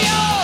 the